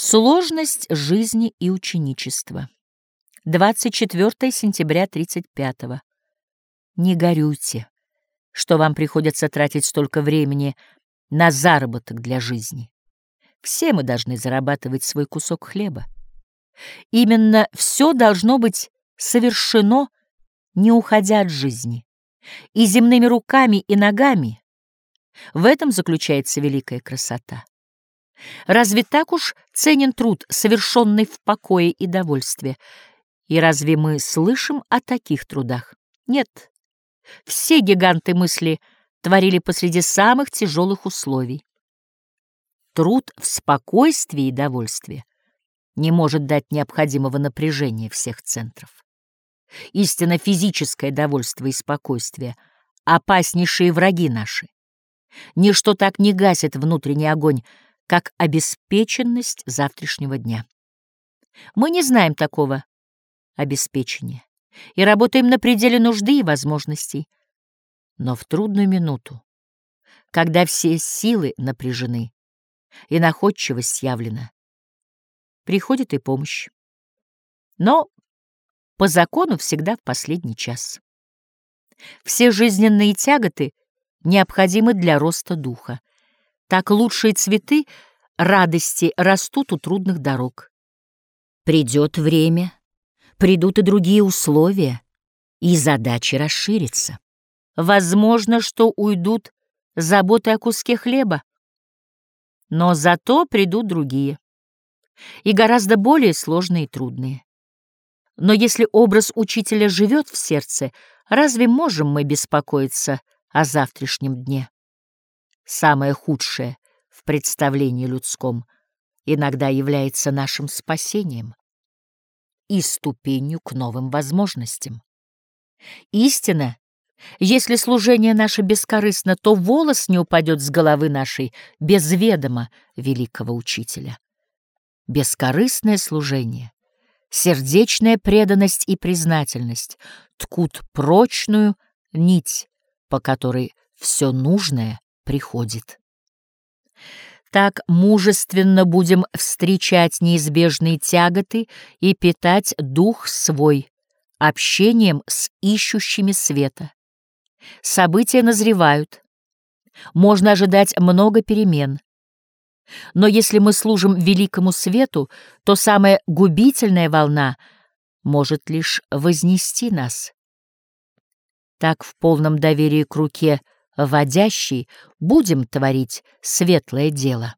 Сложность жизни и ученичества. 24 сентября 35 -го. Не горюйте, что вам приходится тратить столько времени на заработок для жизни. Все мы должны зарабатывать свой кусок хлеба. Именно все должно быть совершено, не уходя от жизни, и земными руками и ногами. В этом заключается великая красота. Разве так уж ценен труд, совершенный в покое и довольстве? И разве мы слышим о таких трудах? Нет. Все гиганты мысли творили посреди самых тяжелых условий. Труд в спокойствии и довольстве не может дать необходимого напряжения всех центров. Истинно физическое довольство и спокойствие — опаснейшие враги наши. Ничто так не гасит внутренний огонь, как обеспеченность завтрашнего дня. Мы не знаем такого обеспечения и работаем на пределе нужды и возможностей. Но в трудную минуту, когда все силы напряжены и находчивость явлена, приходит и помощь. Но по закону всегда в последний час. Все жизненные тяготы необходимы для роста духа. Так лучшие цветы радости растут у трудных дорог. Придет время, придут и другие условия, и задачи расширятся. Возможно, что уйдут заботы о куске хлеба, но зато придут другие, и гораздо более сложные и трудные. Но если образ учителя живет в сердце, разве можем мы беспокоиться о завтрашнем дне? Самое худшее в представлении людском иногда является нашим спасением и ступенью к новым возможностям. Истина, если служение наше бескорыстно, то волос не упадет с головы нашей без ведома великого учителя. Бескорыстное служение, сердечная преданность и признательность ткут прочную нить, по которой все нужное приходит. Так мужественно будем встречать неизбежные тяготы и питать дух свой общением с ищущими света. События назревают. Можно ожидать много перемен. Но если мы служим великому свету, то самая губительная волна может лишь вознести нас. Так в полном доверии к руке — водящий, будем творить светлое дело.